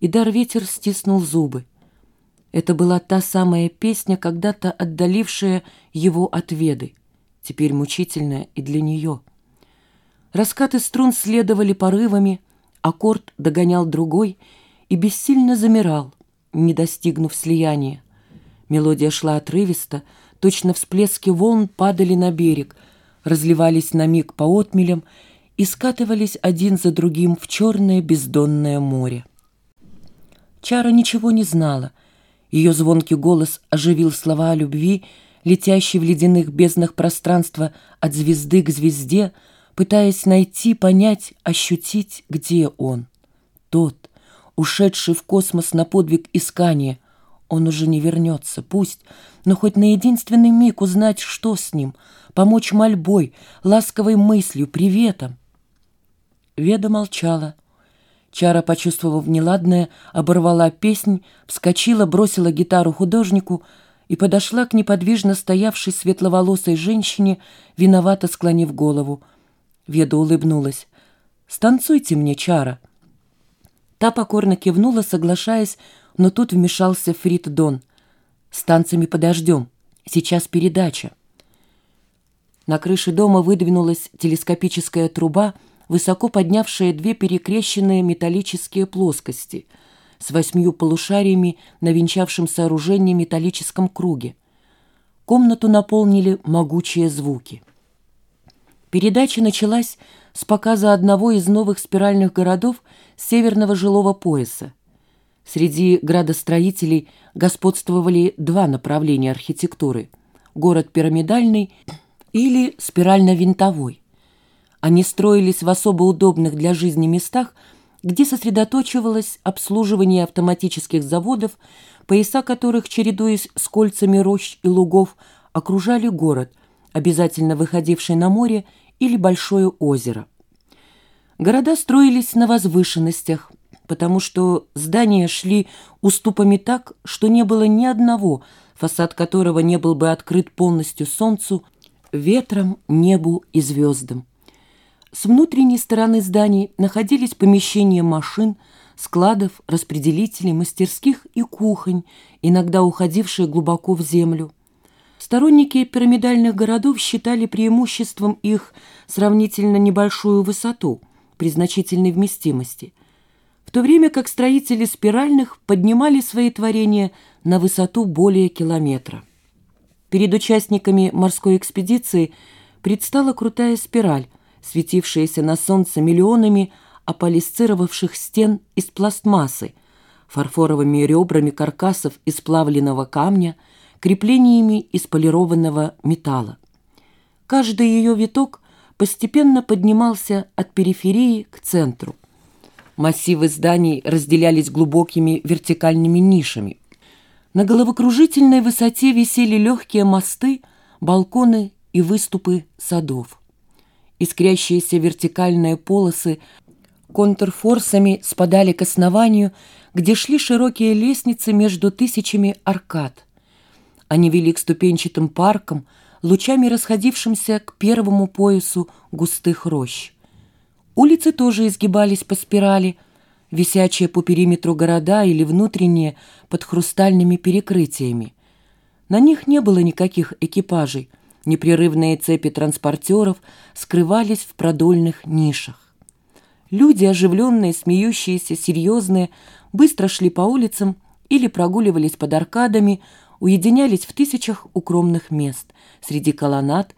и дар ветер стиснул зубы. Это была та самая песня, когда-то отдалившая его от Веды, теперь мучительная и для нее. Раскаты струн следовали порывами, аккорд догонял другой и бессильно замирал, не достигнув слияния. Мелодия шла отрывисто, точно всплески волн падали на берег, разливались на миг по отмелям и скатывались один за другим в черное бездонное море. Чара ничего не знала. Ее звонкий голос оживил слова о любви, летящей в ледяных безднах пространства от звезды к звезде, пытаясь найти, понять, ощутить, где он. Тот, ушедший в космос на подвиг искания. Он уже не вернется, пусть, но хоть на единственный миг узнать, что с ним, помочь мольбой, ласковой мыслью, приветом. Веда молчала. Чара, почувствовав неладное, оборвала песнь, вскочила, бросила гитару художнику и подошла к неподвижно стоявшей светловолосой женщине, виновато склонив голову. Веда улыбнулась. «Станцуйте мне, Чара». Та покорно кивнула, соглашаясь, но тут вмешался Фрид Дон. «С танцами подождем. Сейчас передача». На крыше дома выдвинулась телескопическая труба — высоко поднявшая две перекрещенные металлические плоскости с восьмью полушариями на венчавшем сооружении металлическом круге. Комнату наполнили могучие звуки. Передача началась с показа одного из новых спиральных городов северного жилого пояса. Среди градостроителей господствовали два направления архитектуры – город пирамидальный или спирально-винтовой. Они строились в особо удобных для жизни местах, где сосредоточивалось обслуживание автоматических заводов, пояса которых, чередуясь с кольцами рощ и лугов, окружали город, обязательно выходивший на море или большое озеро. Города строились на возвышенностях, потому что здания шли уступами так, что не было ни одного, фасад которого не был бы открыт полностью солнцу, ветром, небу и звездам. С внутренней стороны зданий находились помещения машин, складов, распределителей, мастерских и кухонь, иногда уходившие глубоко в землю. Сторонники пирамидальных городов считали преимуществом их сравнительно небольшую высоту при значительной вместимости, в то время как строители спиральных поднимали свои творения на высоту более километра. Перед участниками морской экспедиции предстала крутая спираль, светившиеся на солнце миллионами аполисцировавших стен из пластмассы, фарфоровыми ребрами каркасов из плавленного камня, креплениями из полированного металла. Каждый ее виток постепенно поднимался от периферии к центру. Массивы зданий разделялись глубокими вертикальными нишами. На головокружительной высоте висели легкие мосты, балконы и выступы садов искрящиеся вертикальные полосы контрфорсами спадали к основанию, где шли широкие лестницы между тысячами аркад. Они вели к ступенчатым паркам, лучами расходившимся к первому поясу густых рощ. Улицы тоже изгибались по спирали, висячие по периметру города или внутренние под хрустальными перекрытиями. На них не было никаких экипажей, Непрерывные цепи транспортеров скрывались в продольных нишах. Люди, оживленные, смеющиеся, серьезные, быстро шли по улицам или прогуливались под аркадами, уединялись в тысячах укромных мест среди колоннад,